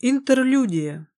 Интерлюдия.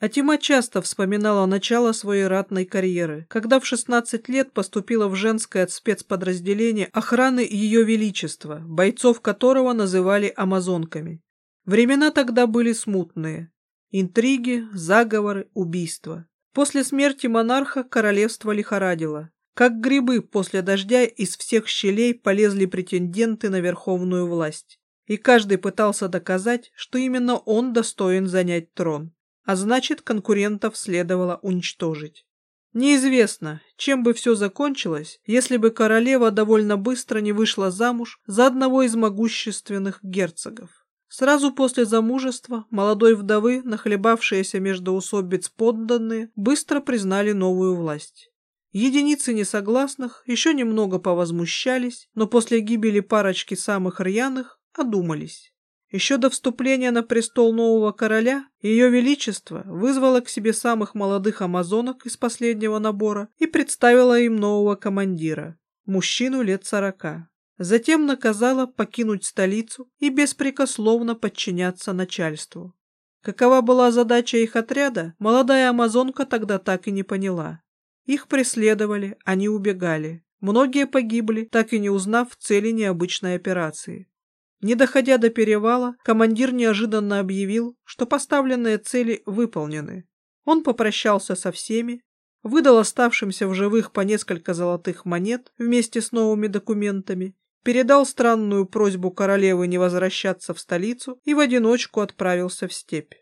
Атима часто вспоминала начало своей ратной карьеры, когда в 16 лет поступила в женское спецподразделение охраны Ее Величества, бойцов которого называли амазонками. Времена тогда были смутные. Интриги, заговоры, убийства. После смерти монарха королевство лихорадило. Как грибы после дождя из всех щелей полезли претенденты на верховную власть и каждый пытался доказать, что именно он достоин занять трон, а значит, конкурентов следовало уничтожить. Неизвестно, чем бы все закончилось, если бы королева довольно быстро не вышла замуж за одного из могущественных герцогов. Сразу после замужества молодой вдовы, нахлебавшиеся между усобиц подданные, быстро признали новую власть. Единицы несогласных еще немного повозмущались, но после гибели парочки самых рьяных одумались. Еще до вступления на престол нового короля ее величество вызвало к себе самых молодых амазонок из последнего набора и представило им нового командира, мужчину лет сорока. Затем наказала покинуть столицу и беспрекословно подчиняться начальству. Какова была задача их отряда, молодая амазонка тогда так и не поняла. Их преследовали, они убегали. Многие погибли, так и не узнав цели необычной операции. Не доходя до перевала, командир неожиданно объявил, что поставленные цели выполнены. Он попрощался со всеми, выдал оставшимся в живых по несколько золотых монет вместе с новыми документами, передал странную просьбу королевы не возвращаться в столицу и в одиночку отправился в степь.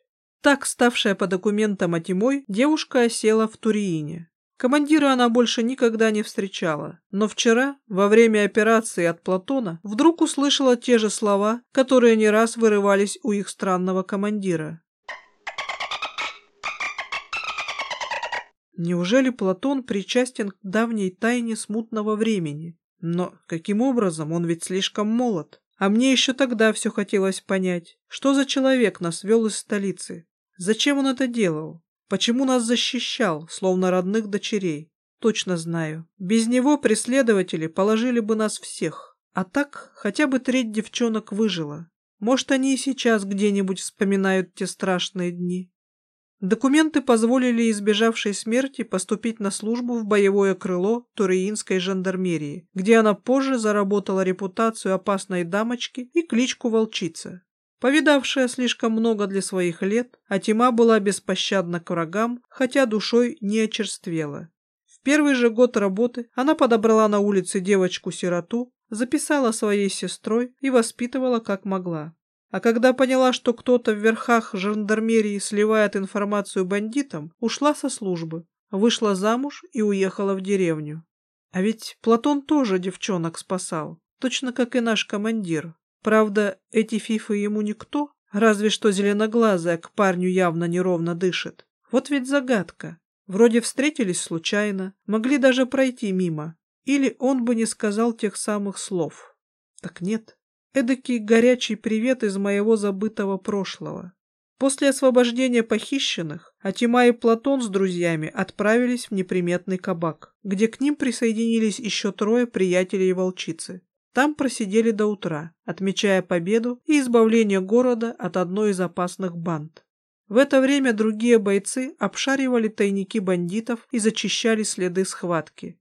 Так, ставшая по документам Атимой, девушка осела в Туриине. Командира она больше никогда не встречала, но вчера, во время операции от Платона, вдруг услышала те же слова, которые не раз вырывались у их странного командира. Неужели Платон причастен к давней тайне смутного времени? Но каким образом? Он ведь слишком молод. А мне еще тогда все хотелось понять, что за человек нас вел из столицы? Зачем он это делал? Почему нас защищал, словно родных дочерей? Точно знаю. Без него преследователи положили бы нас всех. А так хотя бы треть девчонок выжила. Может, они и сейчас где-нибудь вспоминают те страшные дни. Документы позволили избежавшей смерти поступить на службу в боевое крыло Туриинской жандармерии, где она позже заработала репутацию опасной дамочки и кличку Волчица. Повидавшая слишком много для своих лет, Атима была беспощадна к врагам, хотя душой не очерствела. В первый же год работы она подобрала на улице девочку-сироту, записала своей сестрой и воспитывала как могла. А когда поняла, что кто-то в верхах жандармерии сливает информацию бандитам, ушла со службы, вышла замуж и уехала в деревню. А ведь Платон тоже девчонок спасал, точно как и наш командир. Правда, эти фифы ему никто, разве что зеленоглазая к парню явно неровно дышит. Вот ведь загадка. Вроде встретились случайно, могли даже пройти мимо. Или он бы не сказал тех самых слов. Так нет. Эдакий горячий привет из моего забытого прошлого. После освобождения похищенных Атима и Платон с друзьями отправились в неприметный кабак, где к ним присоединились еще трое приятелей волчицы. Там просидели до утра, отмечая победу и избавление города от одной из опасных банд. В это время другие бойцы обшаривали тайники бандитов и зачищали следы схватки.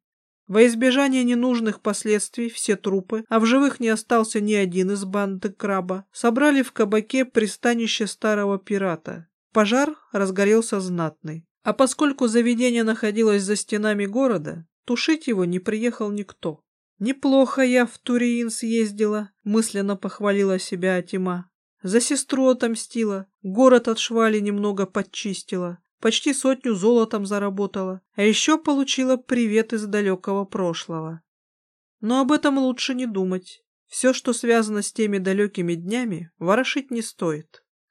Во избежание ненужных последствий все трупы, а в живых не остался ни один из банды краба, собрали в кабаке пристанище старого пирата. Пожар разгорелся знатный. А поскольку заведение находилось за стенами города, тушить его не приехал никто. «Неплохо я в Туриин съездила», — мысленно похвалила себя Атима. «За сестру отомстила, город от швали немного подчистила, почти сотню золотом заработала, а еще получила привет из далекого прошлого. Но об этом лучше не думать. Все, что связано с теми далекими днями, ворошить не стоит.